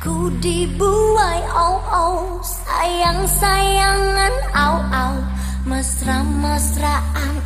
Ku dibuai au au Sayang-sayangan au au. Mesra-mesraan